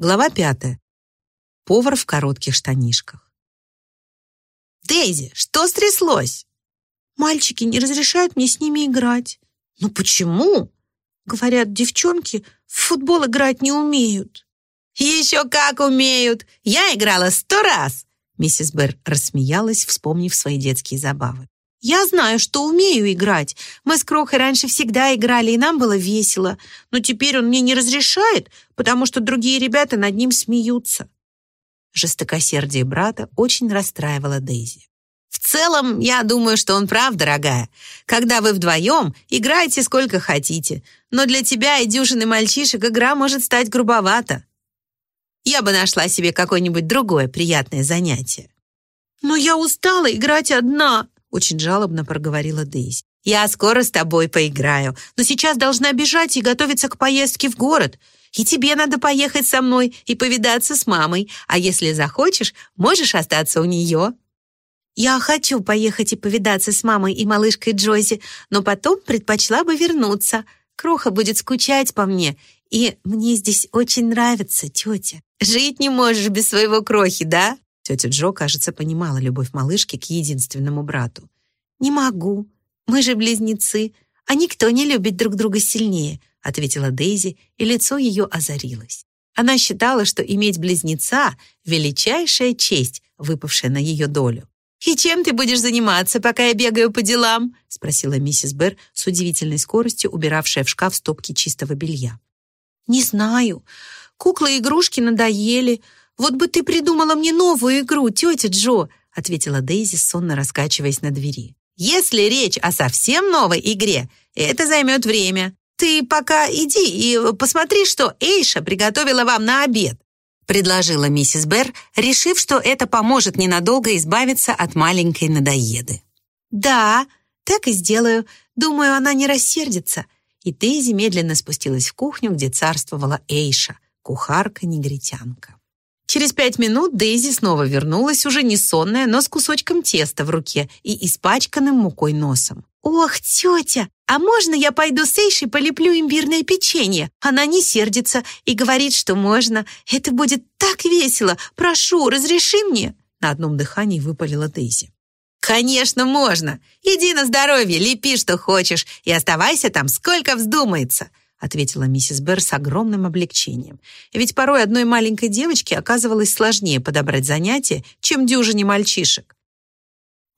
Глава пятая. Повар в коротких штанишках. «Дейзи, что стряслось?» «Мальчики не разрешают мне с ними играть». «Ну почему?» «Говорят, девчонки в футбол играть не умеют». «Еще как умеют! Я играла сто раз!» Миссис Берр рассмеялась, вспомнив свои детские забавы. «Я знаю, что умею играть. Мы с Крохой раньше всегда играли, и нам было весело. Но теперь он мне не разрешает, потому что другие ребята над ним смеются». Жестокосердие брата очень расстраивало Дейзи. «В целом, я думаю, что он прав, дорогая. Когда вы вдвоем, играйте сколько хотите. Но для тебя и дюжины мальчишек игра может стать грубовата. Я бы нашла себе какое-нибудь другое приятное занятие». «Но я устала играть одна», очень жалобно проговорила Дейзи. «Я скоро с тобой поиграю, но сейчас должна бежать и готовиться к поездке в город. И тебе надо поехать со мной и повидаться с мамой, а если захочешь, можешь остаться у нее». «Я хочу поехать и повидаться с мамой и малышкой Джози, но потом предпочла бы вернуться. Кроха будет скучать по мне, и мне здесь очень нравится, тетя». «Жить не можешь без своего крохи, да?» Тетя Джо, кажется, понимала любовь малышки к единственному брату. «Не могу. Мы же близнецы, а никто не любит друг друга сильнее», ответила Дейзи, и лицо ее озарилось. Она считала, что иметь близнеца — величайшая честь, выпавшая на ее долю. «И чем ты будешь заниматься, пока я бегаю по делам?» спросила миссис Берр с удивительной скоростью, убиравшая в шкаф стопки чистого белья. «Не знаю. Куклы и игрушки надоели. «Вот бы ты придумала мне новую игру, тетя Джо», ответила Дейзи, сонно раскачиваясь на двери. «Если речь о совсем новой игре, это займет время. Ты пока иди и посмотри, что Эйша приготовила вам на обед», предложила миссис Берр, решив, что это поможет ненадолго избавиться от маленькой надоеды. «Да, так и сделаю. Думаю, она не рассердится». И Дейзи медленно спустилась в кухню, где царствовала Эйша, кухарка-негритянка. Через пять минут Дейзи снова вернулась, уже не сонная, но с кусочком теста в руке и испачканным мукой носом. «Ох, тетя, а можно я пойду с Эйшей полеплю имбирное печенье? Она не сердится и говорит, что можно. Это будет так весело. Прошу, разреши мне!» На одном дыхании выпалила Дейзи. «Конечно, можно! Иди на здоровье, лепи, что хочешь, и оставайся там, сколько вздумается!» Ответила миссис Берр с огромным облегчением. Ведь порой одной маленькой девочке оказывалось сложнее подобрать занятие, чем дюжине мальчишек.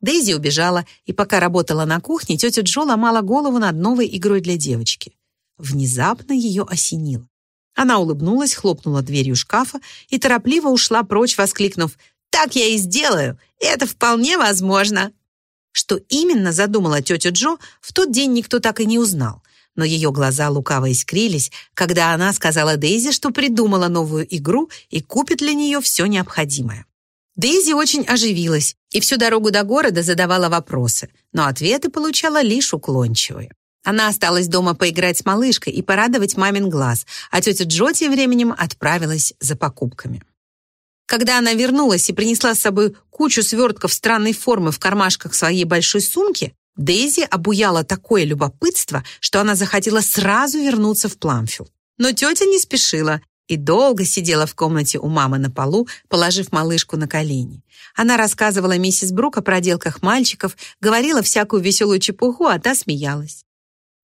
Дейзи убежала, и пока работала на кухне, тетя Джо ломала голову над новой игрой для девочки. Внезапно ее осенило. Она улыбнулась, хлопнула дверью шкафа и торопливо ушла прочь, воскликнув «Так я и сделаю! Это вполне возможно!» Что именно задумала тетя Джо, в тот день никто так и не узнал но ее глаза лукаво искрились, когда она сказала Дейзи, что придумала новую игру и купит для нее все необходимое. Дейзи очень оживилась и всю дорогу до города задавала вопросы, но ответы получала лишь уклончивые. Она осталась дома поиграть с малышкой и порадовать мамин глаз, а тетя Джо тем временем отправилась за покупками. Когда она вернулась и принесла с собой кучу свертков странной формы в кармашках своей большой сумки, Дейзи обуяло такое любопытство, что она захотела сразу вернуться в Пламфилд. Но тетя не спешила и долго сидела в комнате у мамы на полу, положив малышку на колени. Она рассказывала миссис Брук о проделках мальчиков, говорила всякую веселую чепуху, а та смеялась.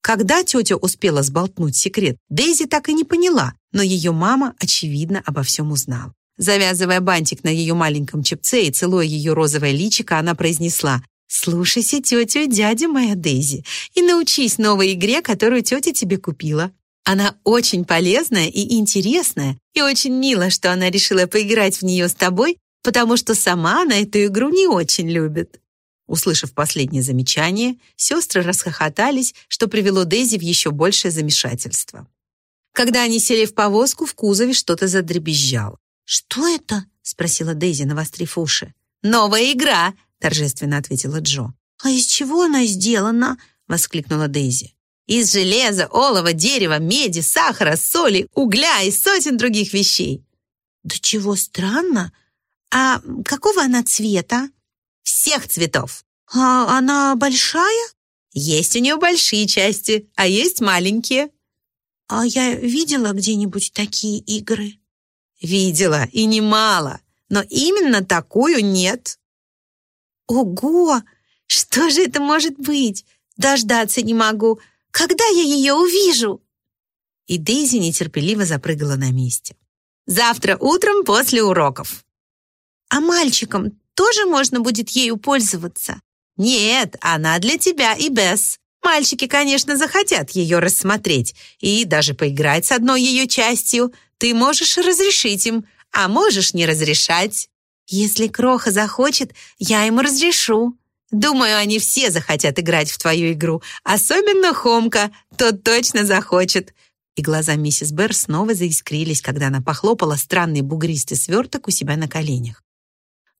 Когда тетя успела сболтнуть секрет, Дейзи так и не поняла, но ее мама, очевидно, обо всем узнала. Завязывая бантик на ее маленьком чепце и целуя ее розовое личико, она произнесла Слушайся тетю и дядю, моя Дейзи, и научись новой игре, которую тетя тебе купила. Она очень полезная и интересная, и очень мило, что она решила поиграть в нее с тобой, потому что сама она эту игру не очень любит». Услышав последнее замечание, сестры расхохотались, что привело Дейзи в еще большее замешательство. Когда они сели в повозку, в кузове что-то задребезжало. «Что это?» — спросила Дейзи, навострив уши. «Новая игра!» Торжественно ответила Джо. «А из чего она сделана?» воскликнула Дейзи. «Из железа, олова, дерева, меди, сахара, соли, угля и сотен других вещей». «Да чего странно. А какого она цвета?» «Всех цветов». «А она большая?» «Есть у нее большие части, а есть маленькие». «А я видела где-нибудь такие игры?» Видела, и немало. Но именно такую нет. Ого! Что же это может быть? Дождаться не могу. Когда я ее увижу? И Дейзи нетерпеливо запрыгала на месте. Завтра утром после уроков. А мальчикам тоже можно будет ею пользоваться? Нет, она для тебя и без. Мальчики, конечно, захотят ее рассмотреть и даже поиграть с одной ее частью. Ты можешь разрешить им, а можешь не разрешать. Если Кроха захочет, я ему разрешу. Думаю, они все захотят играть в твою игру, особенно Хомка, тот точно захочет. И глаза миссис Берр снова заискрились, когда она похлопала странный бугристый сверток у себя на коленях.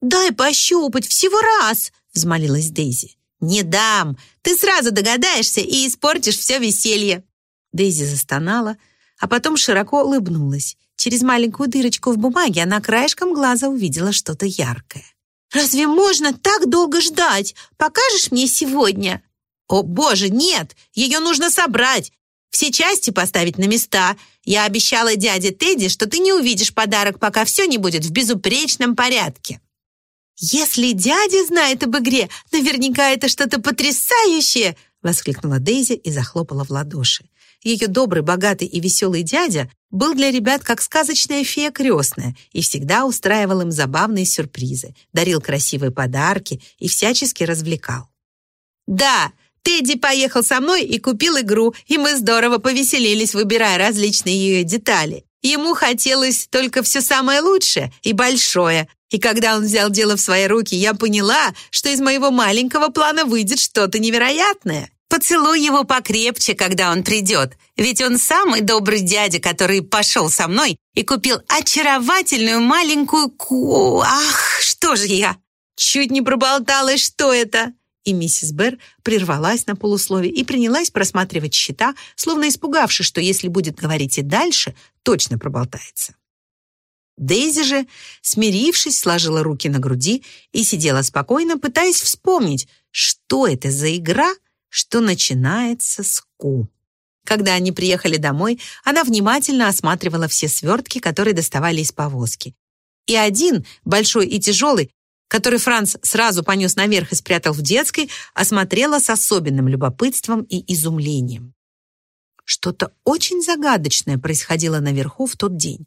«Дай пощупать всего раз!» — взмолилась Дейзи. «Не дам! Ты сразу догадаешься и испортишь все веселье!» Дейзи застонала, а потом широко улыбнулась. Через маленькую дырочку в бумаге она краешком глаза увидела что-то яркое. «Разве можно так долго ждать? Покажешь мне сегодня?» «О, боже, нет! Ее нужно собрать! Все части поставить на места. Я обещала дяде Тедди, что ты не увидишь подарок, пока все не будет в безупречном порядке». «Если дядя знает об игре, наверняка это что-то потрясающее!» воскликнула Дейзи и захлопала в ладоши. Ее добрый, богатый и веселый дядя был для ребят как сказочная фея крестная и всегда устраивал им забавные сюрпризы, дарил красивые подарки и всячески развлекал. «Да, Тедди поехал со мной и купил игру, и мы здорово повеселились, выбирая различные ее детали. Ему хотелось только все самое лучшее и большое. И когда он взял дело в свои руки, я поняла, что из моего маленького плана выйдет что-то невероятное. Поцелуй его покрепче, когда он придет, ведь он самый добрый дядя, который пошел со мной и купил очаровательную маленькую ку... Ах, что же я? Чуть не проболталась, что это? И миссис Берр прервалась на полуслове и принялась просматривать счета, словно испугавшись, что если будет говорить и дальше, точно проболтается. Дейзи же, смирившись, сложила руки на груди и сидела спокойно, пытаясь вспомнить, что это за игра, что начинается с «ку». Когда они приехали домой, она внимательно осматривала все свертки, которые доставали из повозки. И один, большой и тяжелый, который Франц сразу понес наверх и спрятал в детской, осмотрела с особенным любопытством и изумлением. Что-то очень загадочное происходило наверху в тот день.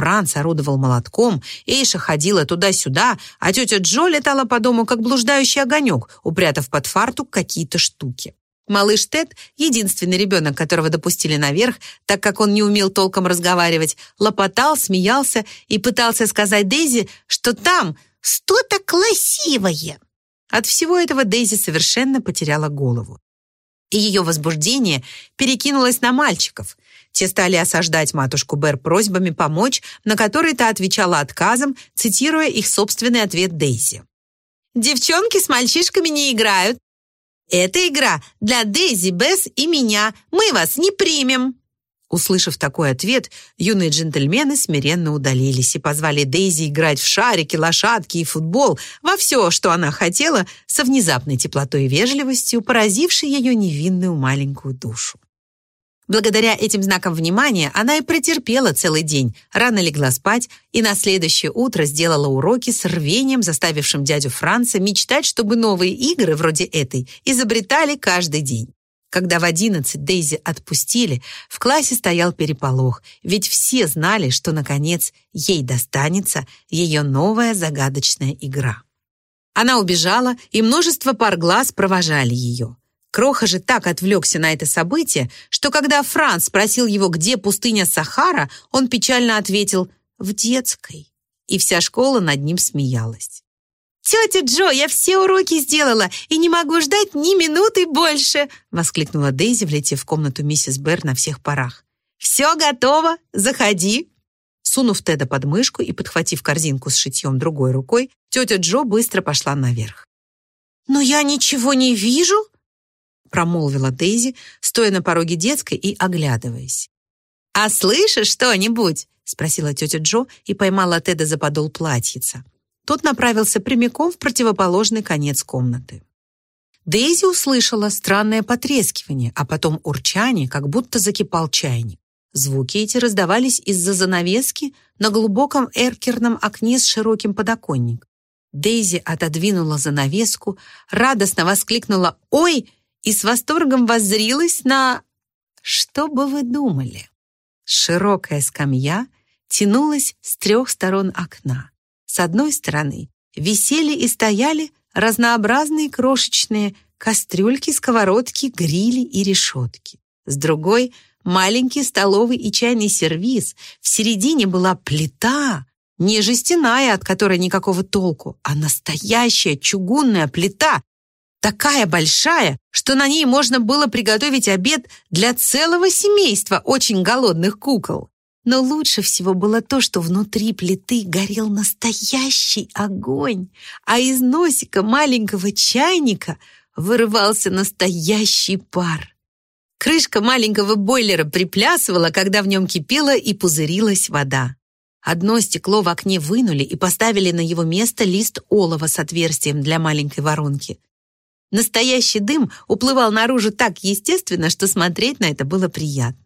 Франц орудовал молотком, Эйша ходила туда-сюда, а тетя Джо летала по дому, как блуждающий огонек, упрятав под фартук какие-то штуки. Малыш Тед, единственный ребенок, которого допустили наверх, так как он не умел толком разговаривать, лопотал, смеялся и пытался сказать Дейзи, что там что-то красивое. От всего этого Дейзи совершенно потеряла голову. И ее возбуждение перекинулось на мальчиков. Те стали осаждать матушку Бер просьбами помочь, на которые та отвечала отказом, цитируя их собственный ответ Дейзи. «Девчонки с мальчишками не играют. Эта игра для Дейзи, Бесс и меня. Мы вас не примем». Услышав такой ответ, юные джентльмены смиренно удалились и позвали Дейзи играть в шарики, лошадки и футбол, во все, что она хотела, со внезапной теплотой и вежливостью, поразившей ее невинную маленькую душу. Благодаря этим знакам внимания она и претерпела целый день, рано легла спать и на следующее утро сделала уроки с рвением, заставившим дядю Франца мечтать, чтобы новые игры вроде этой изобретали каждый день. Когда в одиннадцать Дейзи отпустили, в классе стоял переполох, ведь все знали, что, наконец, ей достанется ее новая загадочная игра. Она убежала, и множество пар глаз провожали ее. Кроха же так отвлекся на это событие, что когда Франц спросил его, где пустыня Сахара, он печально ответил «в детской». И вся школа над ним смеялась. «Тетя Джо, я все уроки сделала и не могу ждать ни минуты больше!» воскликнула Дейзи, влетев в комнату миссис Берр на всех парах. «Все готово, заходи!» Сунув Теда под мышку и подхватив корзинку с шитьем другой рукой, тетя Джо быстро пошла наверх. «Но я ничего не вижу!» Промолвила Дейзи, стоя на пороге детской и оглядываясь. «А слышишь что-нибудь?» спросила тетя Джо и поймала Теда за подол платьица. Тот направился прямиком в противоположный конец комнаты. Дейзи услышала странное потрескивание, а потом урчание, как будто закипал чайник. Звуки эти раздавались из-за занавески на глубоком эркерном окне с широким подоконником. Дейзи отодвинула занавеску, радостно воскликнула «Ой!» И с восторгом воззрилась на... Что бы вы думали? Широкая скамья тянулась с трех сторон окна. С одной стороны висели и стояли разнообразные крошечные кастрюльки, сковородки, грили и решетки. С другой — маленький столовый и чайный сервиз. В середине была плита, не жестяная, от которой никакого толку, а настоящая чугунная плита, такая большая, что на ней можно было приготовить обед для целого семейства очень голодных кукол. Но лучше всего было то, что внутри плиты горел настоящий огонь, а из носика маленького чайника вырывался настоящий пар. Крышка маленького бойлера приплясывала, когда в нем кипела и пузырилась вода. Одно стекло в окне вынули и поставили на его место лист олова с отверстием для маленькой воронки. Настоящий дым уплывал наружу так естественно, что смотреть на это было приятно.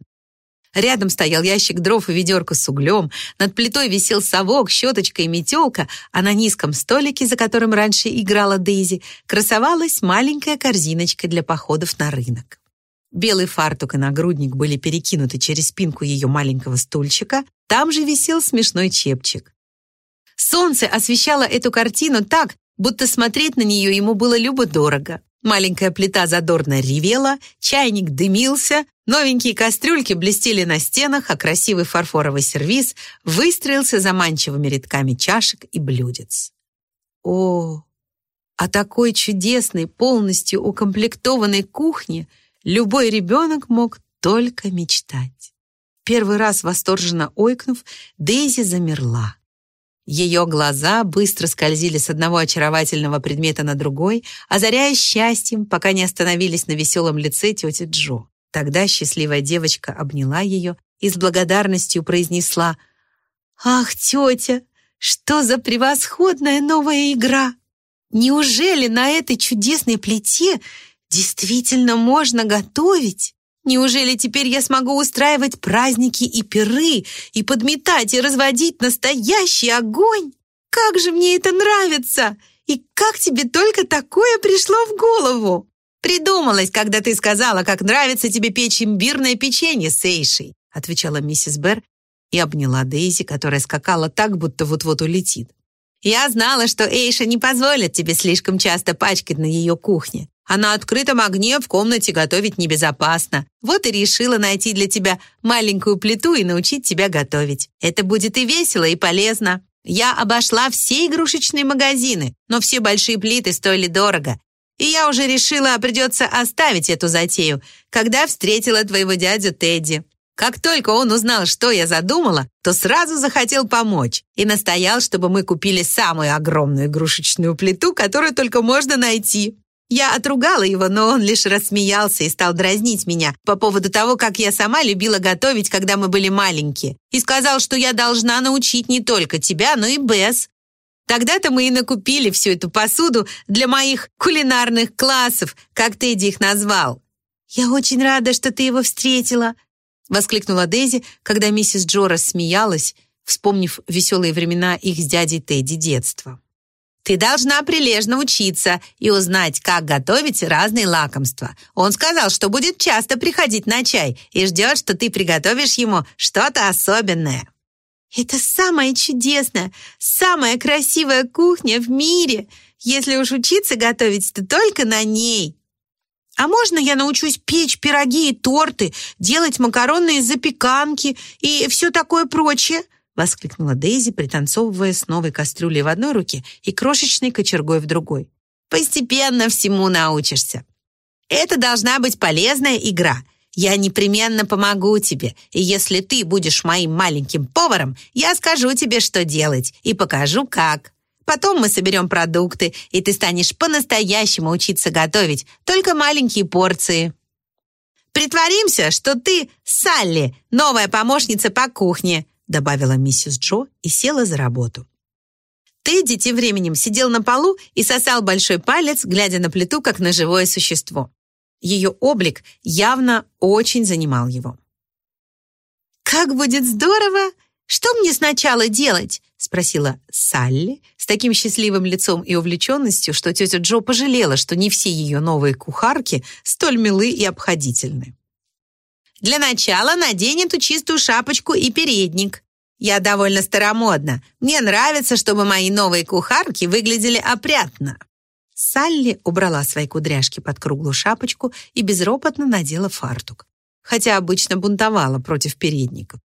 Рядом стоял ящик дров и ведерко с углем, над плитой висел совок, щеточка и метелка, а на низком столике, за которым раньше играла Дейзи, красовалась маленькая корзиночка для походов на рынок. Белый фартук и нагрудник были перекинуты через спинку ее маленького стульчика, там же висел смешной чепчик. Солнце освещало эту картину так, будто смотреть на нее ему было любо-дорого. Маленькая плита задорно ревела, чайник дымился, новенькие кастрюльки блестели на стенах, а красивый фарфоровый сервиз выстроился заманчивыми рядками чашек и блюдец. О, о такой чудесной, полностью укомплектованной кухне – любой ребенок мог только мечтать. Первый раз восторженно ойкнув, Дейзи замерла. Ее глаза быстро скользили с одного очаровательного предмета на другой, озаряя счастьем, пока не остановились на веселом лице тети Джо. Тогда счастливая девочка обняла ее и с благодарностью произнесла «Ах, тетя, что за превосходная новая игра! Неужели на этой чудесной плите Действительно можно готовить? Неужели теперь я смогу устраивать праздники и пиры, и подметать, и разводить настоящий огонь? Как же мне это нравится! И как тебе только такое пришло в голову? Придумалась, когда ты сказала, как нравится тебе печь имбирное печенье с Эйшей, отвечала миссис Берр и обняла Дейзи, которая скакала так, будто вот-вот улетит. Я знала, что Эйша не позволит тебе слишком часто пачкать на ее кухне. А на открытом огне в комнате готовить небезопасно. Вот и решила найти для тебя маленькую плиту и научить тебя готовить. Это будет и весело, и полезно. Я обошла все игрушечные магазины, но все большие плиты стоили дорого. И я уже решила, придется оставить эту затею, когда встретила твоего дядю Тедди. Как только он узнал, что я задумала, то сразу захотел помочь и настоял, чтобы мы купили самую огромную игрушечную плиту, которую только можно найти. Я отругала его, но он лишь рассмеялся и стал дразнить меня по поводу того, как я сама любила готовить, когда мы были маленькие, и сказал, что я должна научить не только тебя, но и Бесс. Тогда-то мы и накупили всю эту посуду для моих кулинарных классов, как Тедди их назвал. «Я очень рада, что ты его встретила», — воскликнула Дейзи, когда миссис Джо рассмеялась, вспомнив веселые времена их с дядей Тедди детства. Ты должна прилежно учиться и узнать, как готовить разные лакомства. Он сказал, что будет часто приходить на чай и ждет, что ты приготовишь ему что-то особенное. Это самая чудесная, самая красивая кухня в мире. Если уж учиться готовить, то только на ней. А можно я научусь печь пироги и торты, делать макаронные запеканки и все такое прочее? — воскликнула Дейзи, пританцовывая с новой кастрюлей в одной руке и крошечной кочергой в другой. «Постепенно всему научишься. Это должна быть полезная игра. Я непременно помогу тебе, и если ты будешь моим маленьким поваром, я скажу тебе, что делать, и покажу, как. Потом мы соберем продукты, и ты станешь по-настоящему учиться готовить, только маленькие порции». Притворимся, что ты Салли, новая помощница по кухне добавила миссис Джо и села за работу. Тедди тем временем сидел на полу и сосал большой палец, глядя на плиту, как на живое существо. Ее облик явно очень занимал его. «Как будет здорово! Что мне сначала делать?» спросила Салли с таким счастливым лицом и увлеченностью, что тетя Джо пожалела, что не все ее новые кухарки столь милы и обходительны. «Для начала надень эту чистую шапочку и передник. Я довольно старомодна. Мне нравится, чтобы мои новые кухарки выглядели опрятно». Салли убрала свои кудряшки под круглую шапочку и безропотно надела фартук, хотя обычно бунтовала против передников.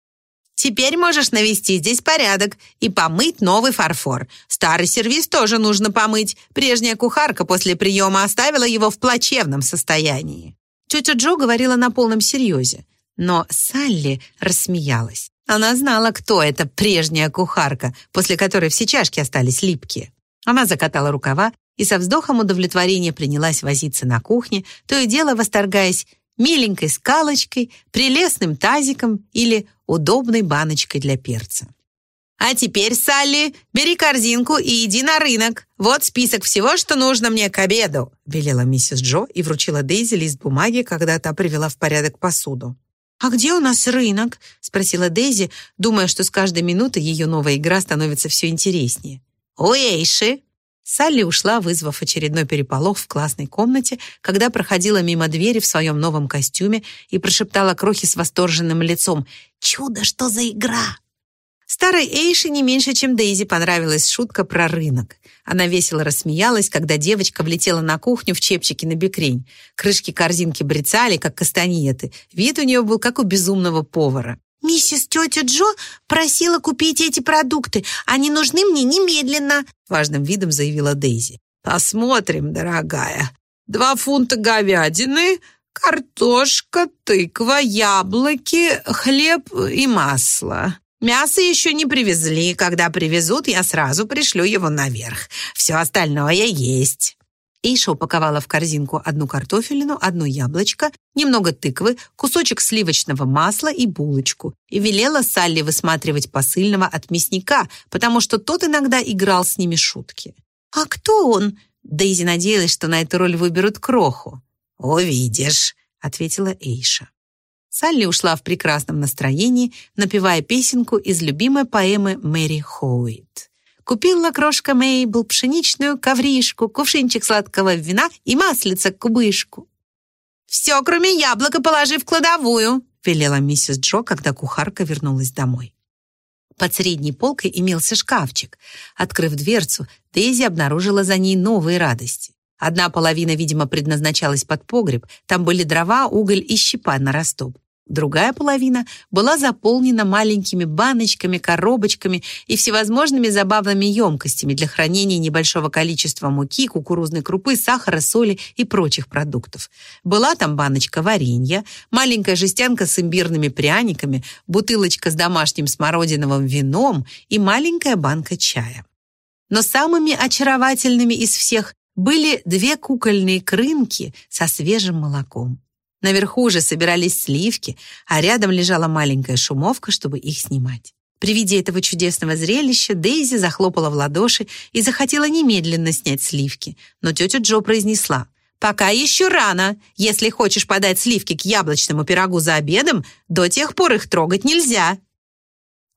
Теперь можешь навести здесь порядок и помыть новый фарфор. Старый сервиз тоже нужно помыть. Прежняя кухарка после приема оставила его в плачевном состоянии». Тетя Джо говорила на полном серьезе, но Салли рассмеялась. Она знала, кто эта прежняя кухарка, после которой все чашки остались липкие. Она закатала рукава и со вздохом удовлетворения принялась возиться на кухне, то и дело восторгаясь миленькой скалочкой, прелестным тазиком или удобной баночкой для перца. «А теперь, Салли, бери корзинку и иди на рынок. Вот список всего, что нужно мне к обеду», велела миссис Джо и вручила Дейзи лист бумаги, когда та привела в порядок посуду. «А где у нас рынок?» спросила Дейзи, думая, что с каждой минутой ее новая игра становится все интереснее. «У Эйши», Салли ушла, вызвав очередной переполох в классной комнате, когда проходила мимо двери в своем новом костюме и прошептала крохи с восторженным лицом «Чудо, что за игра!». Старой Эйше не меньше, чем Дейзи, понравилась шутка про рынок. Она весело рассмеялась, когда девочка влетела на кухню в чепчике на бекрень. Крышки корзинки брецали, как кастаньеты. Вид у нее был, как у безумного повара. «Миссис тетя Джо просила купить эти продукты. Они нужны мне немедленно», — важным видом заявила Дейзи. «Посмотрим, дорогая. Два фунта говядины, картошка, тыква, яблоки, хлеб и масло. Мясо еще не привезли. Когда привезут, я сразу пришлю его наверх. Все остальное есть». Иша упаковала в корзинку одну картофелину, одно яблочко, немного тыквы, кусочек сливочного масла и булочку и велела Салли высматривать посыльного от мясника, потому что тот иногда играл с ними шутки. «А кто он?» Дейзи надеялась, что на эту роль выберут Кроху. «Увидишь», — ответила Эйша. Салли ушла в прекрасном настроении, напевая песенку из любимой поэмы Мэри Хоуит. Купила крошка Мейбл пшеничную ковришку, кувшинчик сладкого вина и маслица кубышку. «Все, кроме яблока, положи в кладовую», велела миссис Джо, когда кухарка вернулась домой. Под средней полкой имелся шкафчик. Открыв дверцу, Дейзи обнаружила за ней новые радости. Одна половина, видимо, предназначалась под погреб. Там были дрова, уголь и щепа на растоп. Другая половина была заполнена маленькими баночками, коробочками и всевозможными забавными емкостями для хранения небольшого количества муки, кукурузной крупы, сахара, соли и прочих продуктов. Была там баночка варенья, маленькая жестянка с имбирными пряниками, бутылочка с домашним смородиновым вином и маленькая банка чая. Но самыми очаровательными из всех были две кукольные крынки со свежим молоком. Наверху уже собирались сливки, а рядом лежала маленькая шумовка, чтобы их снимать. При виде этого чудесного зрелища Дейзи захлопала в ладоши и захотела немедленно снять сливки. Но тетя Джо произнесла, «Пока еще рано. Если хочешь подать сливки к яблочному пирогу за обедом, до тех пор их трогать нельзя».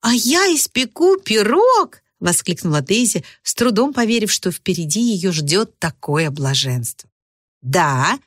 «А я испеку пирог!» — воскликнула Дейзи, с трудом поверив, что впереди ее ждет такое блаженство. «Да,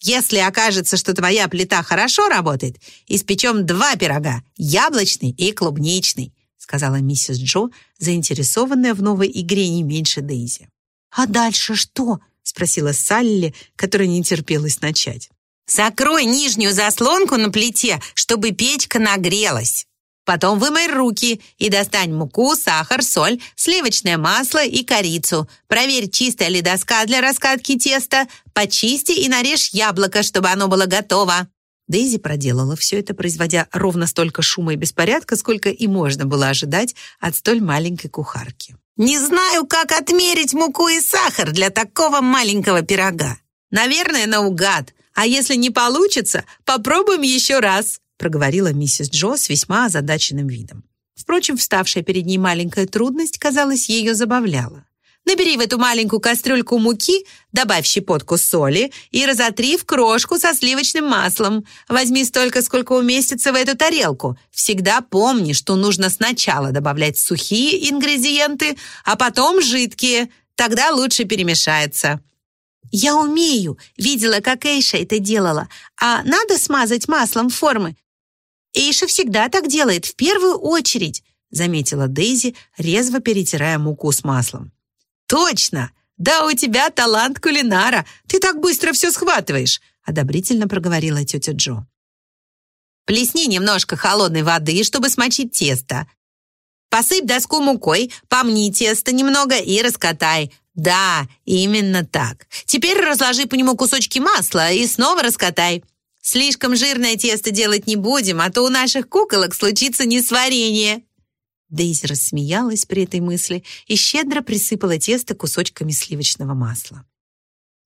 если окажется, что твоя плита хорошо работает, испечем два пирога, яблочный и клубничный», сказала миссис Джо, заинтересованная в новой игре не меньше Дейзи. «А дальше что?» спросила Салли, которая не терпелась начать. «Закрой нижнюю заслонку на плите, чтобы печка нагрелась». Потом вымой руки и достань муку, сахар, соль, сливочное масло и корицу. Проверь, чистая ли доска для раскатки теста. Почисти и нарежь яблоко, чтобы оно было готово». Дейзи проделала все это, производя ровно столько шума и беспорядка, сколько и можно было ожидать от столь маленькой кухарки. «Не знаю, как отмерить муку и сахар для такого маленького пирога. Наверное, наугад. А если не получится, попробуем еще раз», проговорила миссис Джо с весьма озадаченным видом. Впрочем, вставшая перед ней маленькая трудность, казалось, ее забавляла. Набери в эту маленькую кастрюльку муки, добавь щепотку соли и разотри в крошку со сливочным маслом. Возьми столько, сколько уместится в эту тарелку. Всегда помни, что нужно сначала добавлять сухие ингредиенты, а потом жидкие. Тогда лучше перемешается. Я умею. Видела, как Эйша это делала. А надо смазать маслом формы. Эйша всегда так делает, в первую очередь, заметила Дейзи, резво перетирая муку с маслом. «Точно! Да у тебя талант кулинара! Ты так быстро все схватываешь!» одобрительно проговорила тетя Джо. «Плесни немножко холодной воды, чтобы смочить тесто. Посыпь доску мукой, помни тесто немного и раскатай. Да, именно так. Теперь разложи по нему кусочки масла и снова раскатай. Слишком жирное тесто делать не будем, а то у наших куколок случится несварение». Дейзи рассмеялась при этой мысли и щедро присыпала тесто кусочками сливочного масла.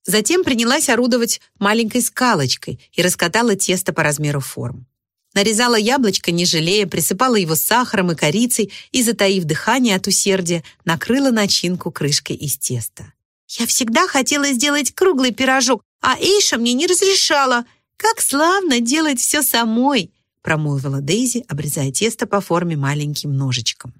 Затем принялась орудовать маленькой скалочкой и раскатала тесто по размеру форм. Нарезала яблочко, не жалея, присыпала его сахаром и корицей и, затаив дыхание от усердия, накрыла начинку крышкой из теста. «Я всегда хотела сделать круглый пирожок, а Эйша мне не разрешала. Как славно делать все самой!» промолвила Дейзи, обрезая тесто по форме маленьким ножичком.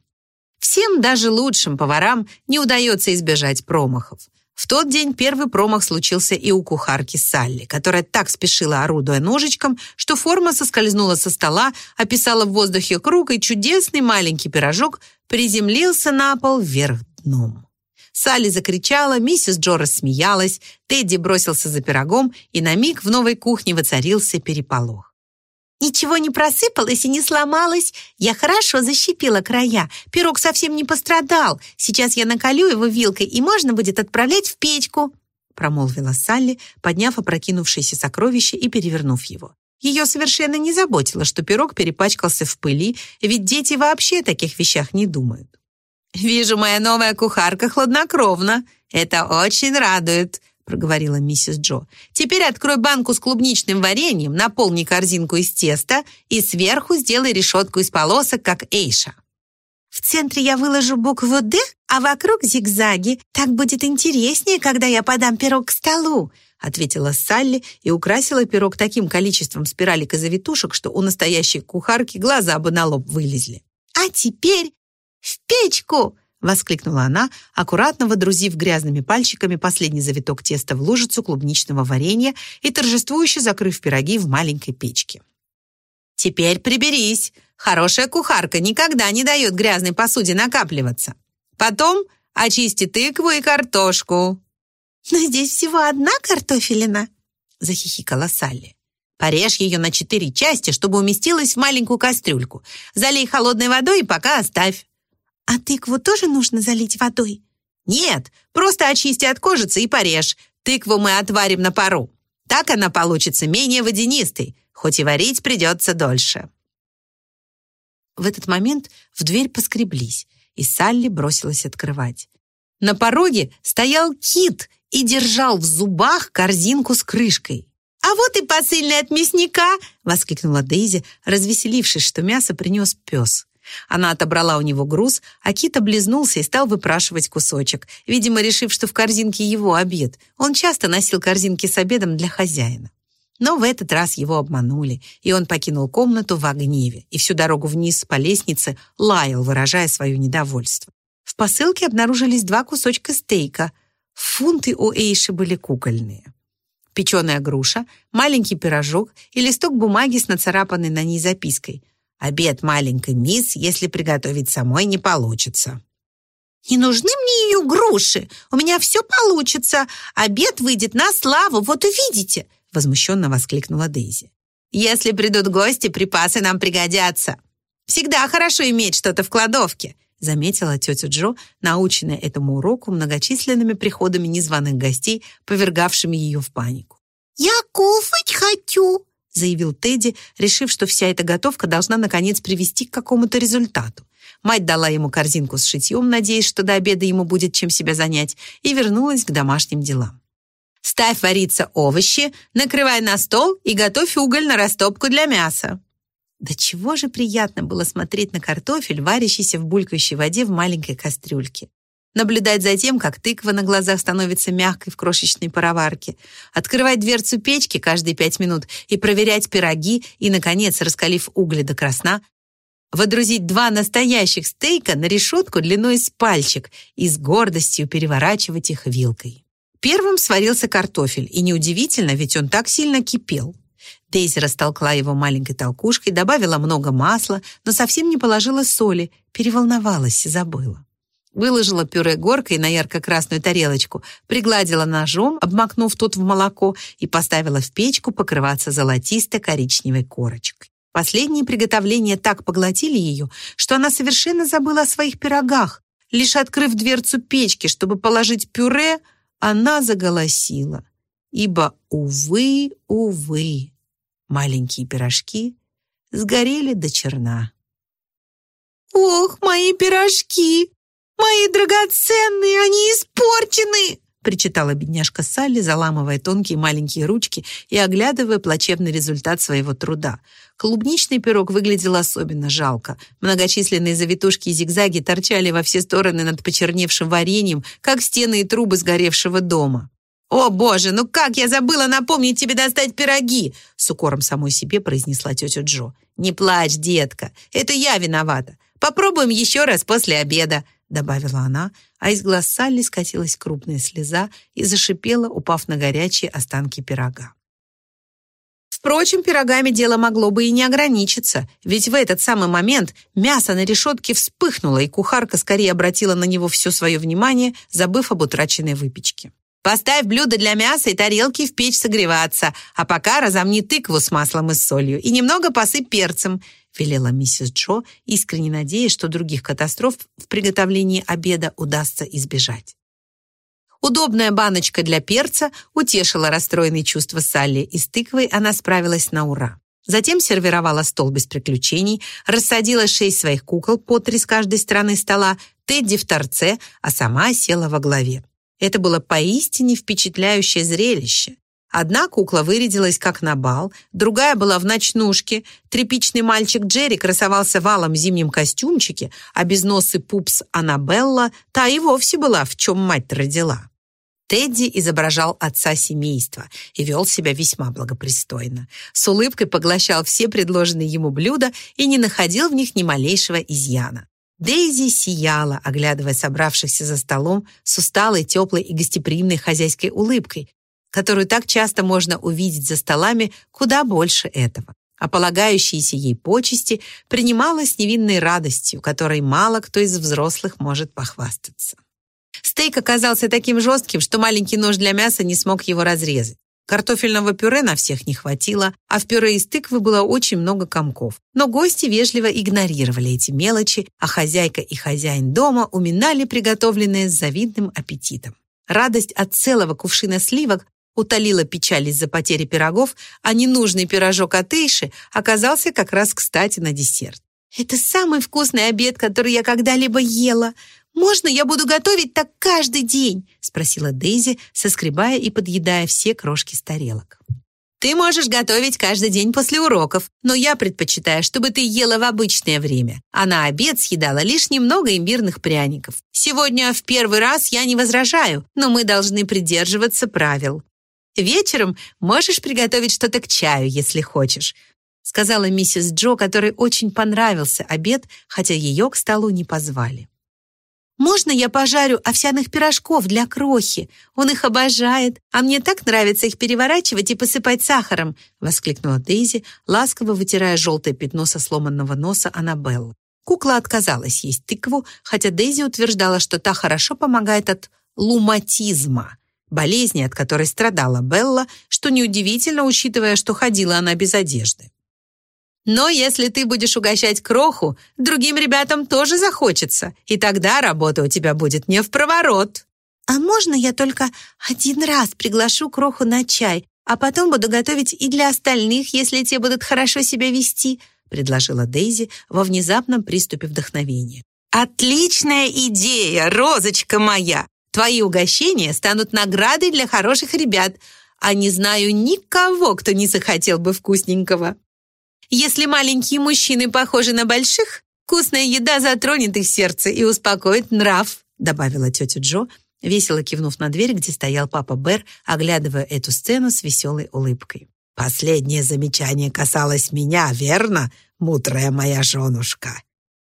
Всем, даже лучшим поварам, не удается избежать промахов. В тот день первый промах случился и у кухарки Салли, которая так спешила, орудуя ножичком, что форма соскользнула со стола, описала в воздухе круг, и чудесный маленький пирожок приземлился на пол вверх дном. Салли закричала, миссис Джо рассмеялась, Тедди бросился за пирогом, и на миг в новой кухне воцарился переполох. Ничего не просыпалось и не сломалось. Я хорошо защипила края. Пирог совсем не пострадал. Сейчас я наколю его вилкой, и можно будет отправлять в печку», промолвила Салли, подняв опрокинувшееся сокровище и перевернув его. Ее совершенно не заботило, что пирог перепачкался в пыли, ведь дети вообще о таких вещах не думают. «Вижу, моя новая кухарка хладнокровна. Это очень радует», проговорила миссис Джо. «Теперь открой банку с клубничным вареньем, наполни корзинку из теста и сверху сделай решетку из полосок, как Эйша». «В центре я выложу букву «Д», а вокруг зигзаги. Так будет интереснее, когда я подам пирог к столу», ответила Салли и украсила пирог таким количеством спиралек и завитушек, что у настоящей кухарки глаза бы на лоб вылезли. «А теперь в печку!» воскликнула она, аккуратно водрузив грязными пальчиками последний завиток теста в лужицу клубничного варенья и торжествующе закрыв пироги в маленькой печке. «Теперь приберись. Хорошая кухарка никогда не дает грязной посуде накапливаться. Потом очисти тыкву и картошку». «Но здесь всего одна картофелина», — захихикала Салли. Порежь ее на четыре части, чтобы уместилась в маленькую кастрюльку. Залей холодной водой и пока оставь. «А тыкву тоже нужно залить водой?» «Нет, просто очисти от кожицы и порежь. Тыкву мы отварим на пару. Так она получится менее водянистой, хоть и варить придется дольше». В этот момент в дверь поскреблись, и Салли бросилась открывать. На пороге стоял кит и держал в зубах корзинку с крышкой. «А вот и посыльный от мясника!» — воскликнула Дейзи, развеселившись, что мясо принес пес. Она отобрала у него груз, а Кит облизнулся и стал выпрашивать кусочек, видимо, решив, что в корзинке его обед. Он часто носил корзинки с обедом для хозяина. Но в этот раз его обманули, и он покинул комнату в гневе и всю дорогу вниз по лестнице лаял, выражая свое недовольство. В посылке обнаружились два кусочка стейка. Фунты у Эйши были кукольные. Печеная груша, маленький пирожок и листок бумаги с нацарапанной на ней запиской. Обед маленькой мисс, если приготовить самой, не получится. «Не нужны мне ее груши. У меня все получится. Обед выйдет на славу, вот увидите!» Возмущенно воскликнула Дейзи. «Если придут гости, припасы нам пригодятся. Всегда хорошо иметь что-то в кладовке», заметила тетя Джо, наученная этому уроку многочисленными приходами незваных гостей, повергавшими ее в панику. «Я кушать хочу!» Заявил Тедди, решив, что вся эта готовка должна наконец привести к какому-то результату. Мать дала ему корзинку с шитьем, надеясь, что до обеда ему будет чем себя занять, и вернулась к домашним делам. «Ставь вариться овощи, накрывай на стол и готовь уголь на растопку для мяса». Да чего же приятно было смотреть на картофель, варящийся в булькающей воде в маленькой кастрюльке. Наблюдать за тем, как тыква на глазах становится мягкой в крошечной пароварке, открывать дверцу печки каждые пять минут и проверять пироги и, наконец, раскалив угли до красна, водрузить два настоящих стейка на решетку длиной с пальчик и с гордостью переворачивать их вилкой. Первым сварился картофель, и неудивительно, ведь он так сильно кипел. Дейзи растолкла его маленькой толкушкой, добавила много масла, но совсем не положила соли, переволновалась и забыла. Выложила пюре горкой на ярко-красную тарелочку, пригладила ножом, обмакнув тот в молоко и поставила в печку покрываться золотисто-коричневой корочкой. Последние приготовления так поглотили ее, что она совершенно забыла о своих пирогах. Лишь открыв дверцу печки, чтобы положить пюре, она заголосила. Ибо, увы, увы, маленькие пирожки сгорели до черна. «Ох, мои пирожки! Мои драгоценные, они испорчены!» причитала бедняжка Салли, заламывая тонкие маленькие ручки и оглядывая плачевный результат своего труда. Клубничный пирог выглядел особенно жалко. Многочисленные завитушки и зигзаги торчали во все стороны над почерневшим вареньем, как стены и трубы сгоревшего дома. «О, боже, ну как я забыла напомнить тебе достать пироги!» С укором самой себе произнесла тетя Джо. «Не плачь, детка, это я виновата. Попробуем еще раз после обеда», добавила она, а из глаз Салли скатилась крупная слеза и зашипела, упав на горячие останки пирога. Впрочем, пирогами дело могло бы и не ограничиться, ведь в этот самый момент мясо на решетке вспыхнуло, и кухарка скорее обратила на него все свое внимание, забыв об утраченной выпечке. «Поставь блюдо для мяса и тарелки в печь согреваться, а пока разомни тыкву с маслом и солью и немного посыпь перцем велела миссис Джо, искренне надеясь, что других катастроф в приготовлении обеда удастся избежать. Удобная баночка для перца утешила расстроенные чувства Салли, и с тыквой она справилась на ура. Затем сервировала стол без приключений, рассадила шесть своих кукол по три с каждой стороны стола, Тедди в торце, а сама села во главе. Это было поистине впечатляющее зрелище. Одна кукла вырядилась как на бал, другая была в ночнушке, тряпичный мальчик Джерри красовался валом в зимнем костюмчике, а без носы пупс Аннабелла та и вовсе была, в чем мать родила. Тедди изображал отца семейства и вел себя весьма благопристойно. С улыбкой поглощал все предложенные ему блюда и не находил в них ни малейшего изъяна. Дейзи сияла, оглядывая собравшихся за столом с усталой, теплой и гостеприимной хозяйской улыбкой, которую так часто можно увидеть за столами, куда больше этого. А полагающиеся ей почести принимала с невинной радостью, которой мало кто из взрослых может похвастаться. Стейк оказался таким жестким, что маленький нож для мяса не смог его разрезать. Картофельного пюре на всех не хватило, а в пюре из тыквы было очень много комков. Но гости вежливо игнорировали эти мелочи, а хозяйка и хозяин дома уминали приготовленное с завидным аппетитом. Радость от целого кувшина сливок утолила печаль из-за потери пирогов, а ненужный пирожок от Эйши оказался как раз кстати на десерт. «Это самый вкусный обед, который я когда-либо ела. Можно я буду готовить так каждый день?» спросила Дейзи, соскребая и подъедая все крошки с тарелок. Ты можешь готовить каждый день после уроков, но я предпочитаю, чтобы ты ела в обычное время, а на обед съедала лишь немного имбирных пряников. Сегодня в первый раз я не возражаю, но мы должны придерживаться правил. Вечером можешь приготовить что-то к чаю, если хочешь», сказала миссис Джо, которой очень понравился обед, хотя ее к столу не позвали. «Можно я пожарю овсяных пирожков для крохи? Он их обожает, а мне так нравится их переворачивать и посыпать сахаром!» воскликнула Дейзи, ласково вытирая желтое пятно со сломанного носа Аннабеллы. Кукла отказалась есть тыкву, хотя Дейзи утверждала, что та хорошо помогает от луматизма, болезни, от которой страдала Белла, что неудивительно, учитывая, что ходила она без одежды. Но если ты будешь угощать кроху, другим ребятам тоже захочется, и тогда работа у тебя будет не в проворот. А можно я только один раз приглашу кроху на чай, а потом буду готовить и для остальных, если те будут хорошо себя вести, предложила Дейзи во внезапном приступе вдохновения. Отличная идея, розочка моя. Твои угощения станут наградой для хороших ребят, а не знаю никого, кто не захотел бы вкусненького. Если маленькие мужчины похожи на больших, вкусная еда затронет их сердце и успокоит нрав, добавила тетя Джо, весело кивнув на дверь, где стоял папа Бэр, оглядывая эту сцену с веселой улыбкой. «Последнее замечание касалось меня, верно, мудрая моя женушка?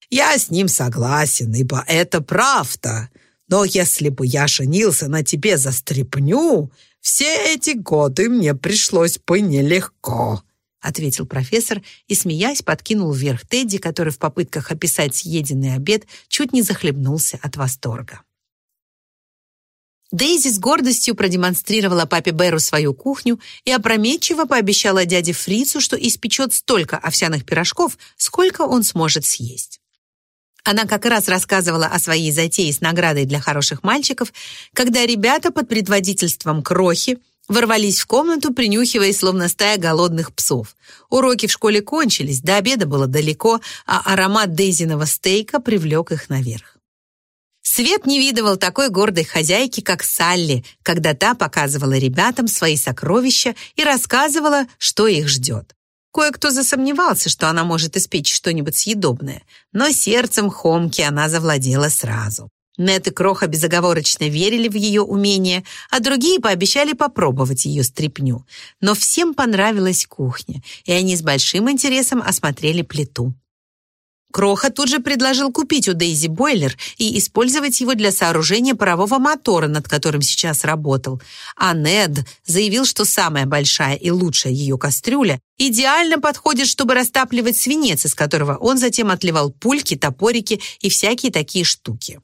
Я с ним согласен, ибо это правда. Но если бы я женился на тебе за стряпню, все эти годы мне пришлось бы нелегко». — ответил профессор и, смеясь, подкинул вверх Тедди, который в попытках описать съеденный обед чуть не захлебнулся от восторга. Дейзи с гордостью продемонстрировала папе Беру свою кухню и опрометчиво пообещала дяде Фрицу, что испечет столько овсяных пирожков, сколько он сможет съесть. Она как раз рассказывала о своей затее с наградой для хороших мальчиков, когда ребята под предводительством Крохи ворвались в комнату, принюхиваясь, словно стая голодных псов. Уроки в школе кончились, до обеда было далеко, а аромат Дейзиного стейка привлек их наверх. Свет не видывал такой гордой хозяйки, как Салли, когда та показывала ребятам свои сокровища и рассказывала, что их ждет. Кое-кто засомневался, что она может испечь что-нибудь съедобное, но сердцем Хомки она завладела сразу. Нет и Кроха безоговорочно верили в ее умение, а другие пообещали попробовать ее стряпню. Но всем понравилась кухня, и они с большим интересом осмотрели плиту. Кроха тут же предложил купить у Дейзи бойлер и использовать его для сооружения парового мотора, над которым сейчас работал. А Нед заявил, что самая большая и лучшая ее кастрюля идеально подходит, чтобы растапливать свинец, из которого он затем отливал пульки, топорики и всякие такие штуки.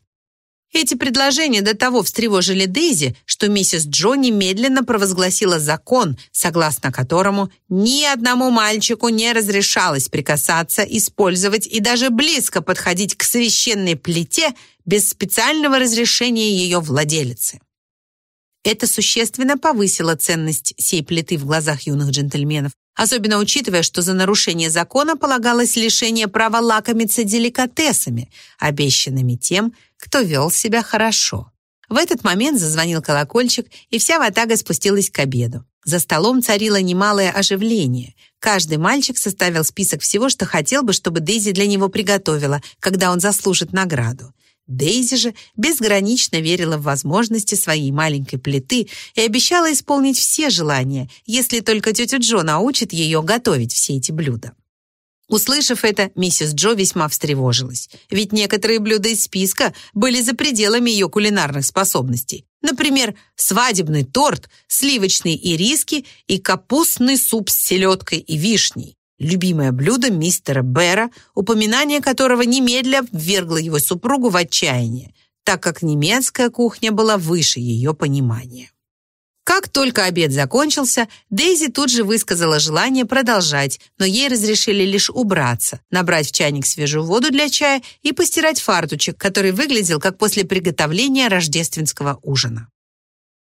Эти предложения до того встревожили Дейзи, что миссис Джо немедленно провозгласила закон, согласно которому ни одному мальчику не разрешалось прикасаться, использовать и даже близко подходить к священной плите без специального разрешения ее владелицы. Это существенно повысило ценность сей плиты в глазах юных джентльменов, особенно учитывая, что за нарушение закона полагалось лишение права лакомиться деликатесами, обещанными тем, кто вел себя хорошо. В этот момент зазвонил колокольчик, и вся ватага спустилась к обеду. За столом царило немалое оживление. Каждый мальчик составил список всего, что хотел бы, чтобы Дейзи для него приготовила, когда он заслужит награду. Дейзи же безгранично верила в возможности своей маленькой плиты и обещала исполнить все желания, если только тетя Джо научит ее готовить все эти блюда. Услышав это, миссис Джо весьма встревожилась, ведь некоторые блюда из списка были за пределами ее кулинарных способностей. Например, свадебный торт, сливочные ириски и капустный суп с селедкой и вишней любимое блюдо мистера Бэра, упоминание которого немедля ввергло его супругу в отчаяние, так как немецкая кухня была выше ее понимания. Как только обед закончился, Дейзи тут же высказала желание продолжать, но ей разрешили лишь убраться, набрать в чайник свежую воду для чая и постирать фартучек, который выглядел как после приготовления рождественского ужина.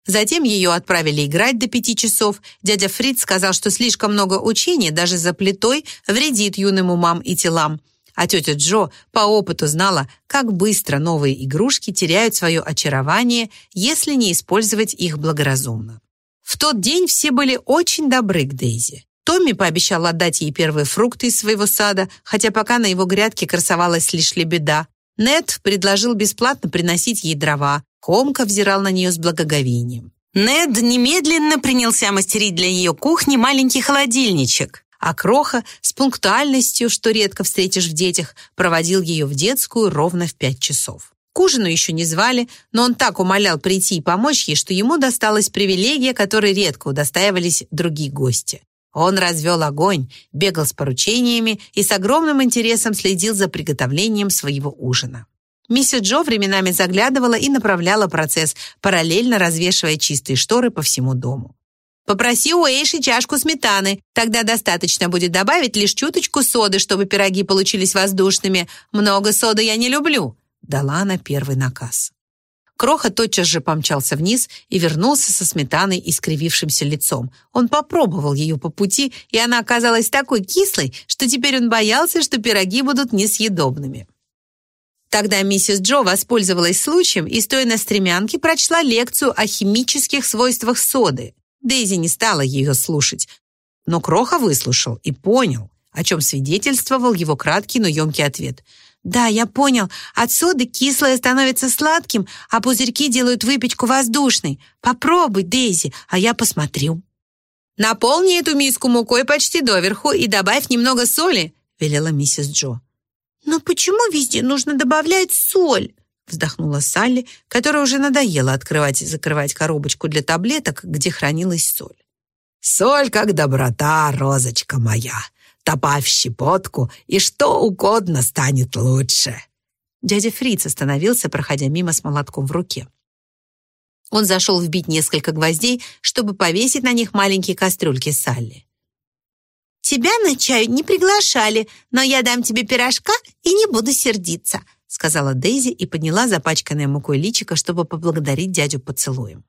Затем ее отправили играть до пяти часов. Дядя Фрид сказал, что слишком много учения даже за плитой вредит юным умам и телам. А тетя Джо по опыту знала, как быстро новые игрушки теряют свое очарование, если не использовать их благоразумно. В тот день все были очень добры к Дейзи. Томми пообещал отдать ей первые фрукты из своего сада, хотя пока на его грядке красовалась лишь лебеда. Нед предложил бесплатно приносить ей дрова, Комка взирал на нее с благоговением. Нед немедленно принялся мастерить для ее кухни маленький холодильничек, а Кроха с пунктуальностью, что редко встретишь в детях, проводил ее в детскую ровно в пять часов. К ужину еще не звали, но он так умолял прийти и помочь ей, что ему досталась привилегия, которой редко удостаивались другие гости. Он развел огонь, бегал с поручениями и с огромным интересом следил за приготовлением своего ужина. Миссис Джо временами заглядывала и направляла процесс, параллельно развешивая чистые шторы по всему дому. «Попроси у Эйши чашку сметаны, тогда достаточно будет добавить лишь чуточку соды, чтобы пироги получились воздушными. Много соды я не люблю», — дала она первый наказ. Кроха тотчас же помчался вниз и вернулся со сметаной и скривившимся лицом. Он попробовал ее по пути, и она оказалась такой кислой, что теперь он боялся, что пироги будут несъедобными. Тогда миссис Джо воспользовалась случаем и, стоя на стремянке, прочла лекцию о химических свойствах соды. Дейзи не стала ее слушать, но Кроха выслушал и понял, о чем свидетельствовал его краткий, но емкий ответ. «Да, я понял. От соды кислое становится сладким, а пузырьки делают выпечку воздушной. Попробуй, Дейзи, а я посмотрю». «Наполни эту миску мукой почти доверху и добавь немного соли», — велела миссис Джо. «Но почему везде нужно добавлять соль?» вздохнула Салли, которая уже надоело открывать и закрывать коробочку для таблеток, где хранилась соль. «Соль как доброта, розочка моя. Добавь щепотку, и что угодно станет лучше». Дядя Фриц остановился, проходя мимо с молотком в руке. Он зашел вбить несколько гвоздей, чтобы повесить на них маленькие кастрюльки Салли. «Тебя на чай не приглашали, но я дам тебе пирожка и не буду сердиться», сказала Дейзи и подняла запачканное мукой личико, чтобы поблагодарить дядю поцелуем.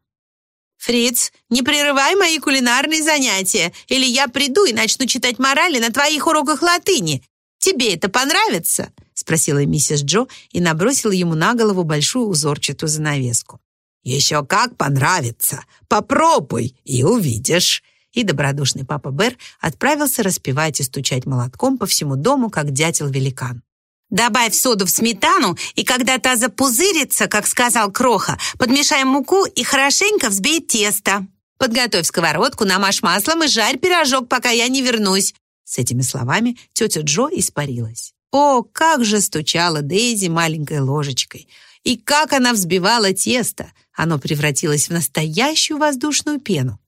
«Фриц, не прерывай мои кулинарные занятия, или я приду и начну читать морали на твоих уроках латыни. Тебе это понравится?» спросила миссис Джо и набросила ему на голову большую узорчатую занавеску. «Еще как понравится! Попробуй и увидишь!» И добродушный папа Бер отправился распевать и стучать молотком по всему дому, как дятел-великан. Добавь соду в сметану, и когда та запузырится, как сказал Кроха, подмешай муку и хорошенько взбей тесто. Подготовь сковородку, намажь маслом и жарь пирожок, пока я не вернусь». С этими словами тетя Джо испарилась. О, как же стучала Дейзи маленькой ложечкой! И как она взбивала тесто! Оно превратилось в настоящую воздушную пену.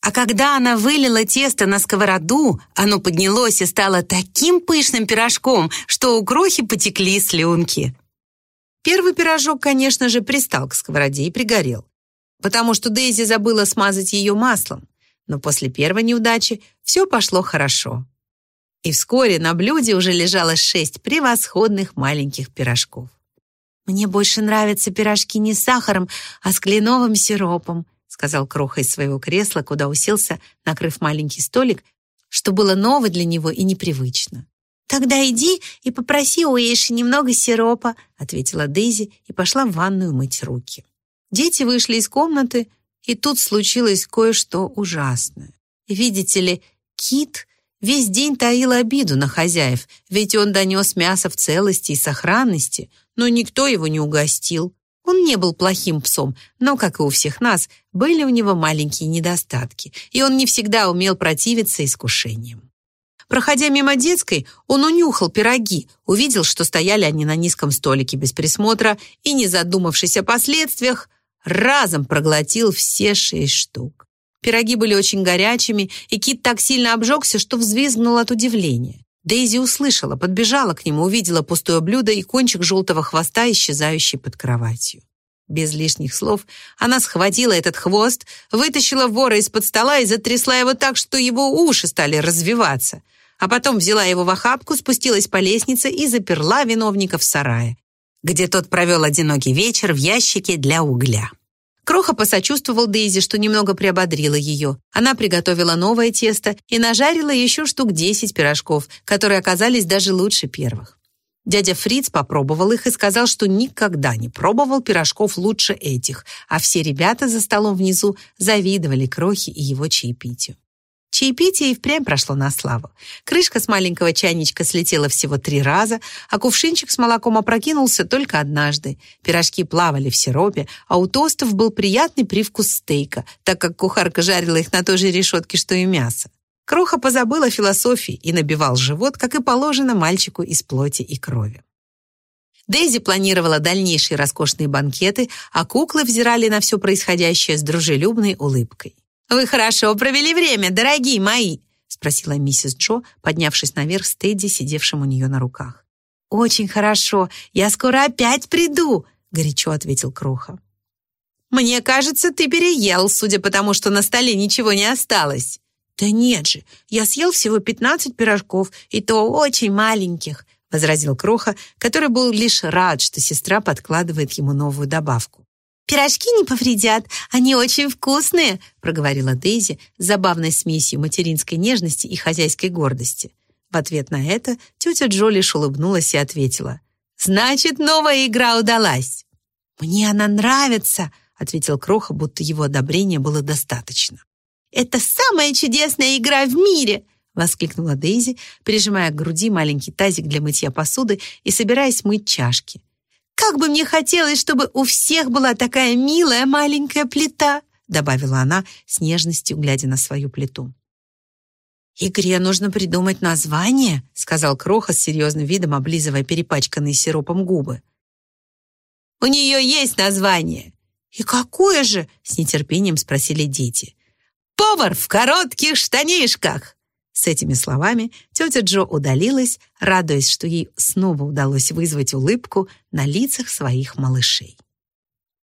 А когда она вылила тесто на сковороду, оно поднялось и стало таким пышным пирожком, что у крохи потекли слюнки. Первый пирожок, конечно же, пристал к сковороде и пригорел, потому что Дейзи забыла смазать ее маслом. Но после первой неудачи все пошло хорошо. И вскоре на блюде уже лежало шесть превосходных маленьких пирожков. «Мне больше нравятся пирожки не с сахаром, а с кленовым сиропом», сказал Кроха из своего кресла, куда уселся, накрыв маленький столик, что было ново для него и непривычно. «Тогда иди и попроси у Эйши немного сиропа», ответила Дейзи и пошла в ванную мыть руки. Дети вышли из комнаты, и тут случилось кое-что ужасное. Видите ли, Кит весь день таил обиду на хозяев, ведь он донес мясо в целости и сохранности, но никто его не угостил. Он не был плохим псом, но, как и у всех нас, были у него маленькие недостатки, и он не всегда умел противиться искушениям. Проходя мимо детской, он унюхал пироги, увидел, что стояли они на низком столике без присмотра и, не задумавшись о последствиях, разом проглотил все шесть штук. Пироги были очень горячими, и Кит так сильно обжегся, что взвизгнул от удивления. Дейзи услышала, подбежала к нему, увидела пустое блюдо и кончик желтого хвоста, исчезающий под кроватью. Без лишних слов она схватила этот хвост, вытащила вора из-под стола и затрясла его так, что его уши стали развиваться. А потом взяла его в охапку, спустилась по лестнице и заперла виновника в сарае, где тот провел одинокий вечер в ящике для угля. Кроха посочувствовал Дейзи, что немного приободрила ее. Она приготовила новое тесто и нажарила еще штук 10 пирожков, которые оказались даже лучше первых. Дядя Фриц попробовал их и сказал, что никогда не пробовал пирожков лучше этих, а все ребята за столом внизу завидовали Крохе и его чаепитию. Чаепитие и впрямь прошло на славу. Крышка с маленького чайничка слетела всего три раза, а кувшинчик с молоком опрокинулся только однажды. Пирожки плавали в сиропе, а у тостов был приятный привкус стейка, так как кухарка жарила их на той же решетке, что и мясо. Кроха позабыл о философии и набивал живот, как и положено мальчику из плоти и крови. Дейзи планировала дальнейшие роскошные банкеты, а куклы взирали на все происходящее с дружелюбной улыбкой. «Вы хорошо провели время, дорогие мои?» спросила миссис Джо, поднявшись наверх с Тедди, сидевшим у нее на руках. «Очень хорошо. Я скоро опять приду», — горячо ответил Кроха. «Мне кажется, ты переел, судя по тому, что на столе ничего не осталось». «Да нет же, я съел всего пятнадцать пирожков, и то очень маленьких», — возразил Кроха, который был лишь рад, что сестра подкладывает ему новую добавку. «Пирожки не повредят, они очень вкусные», проговорила Дейзи с забавной смесью материнской нежности и хозяйской гордости. В ответ на это тетя Джо лишь улыбнулась и ответила. «Значит, новая игра удалась». «Мне она нравится», ответил Кроха, будто его одобрения было достаточно. «Это самая чудесная игра в мире!» — воскликнула Дейзи, прижимая к груди маленький тазик для мытья посуды и собираясь мыть чашки. «Как бы мне хотелось, чтобы у всех была такая милая маленькая плита!» добавила она с нежностью, глядя на свою плиту. «Игре нужно придумать название», сказал Кроха с серьезным видом, облизывая перепачканные сиропом губы. «У нее есть название!» «И какое же?» с нетерпением спросили дети. «Повар в коротких штанишках!» С этими словами тетя Джо удалилась, радуясь, что ей снова удалось вызвать улыбку на лицах своих малышей.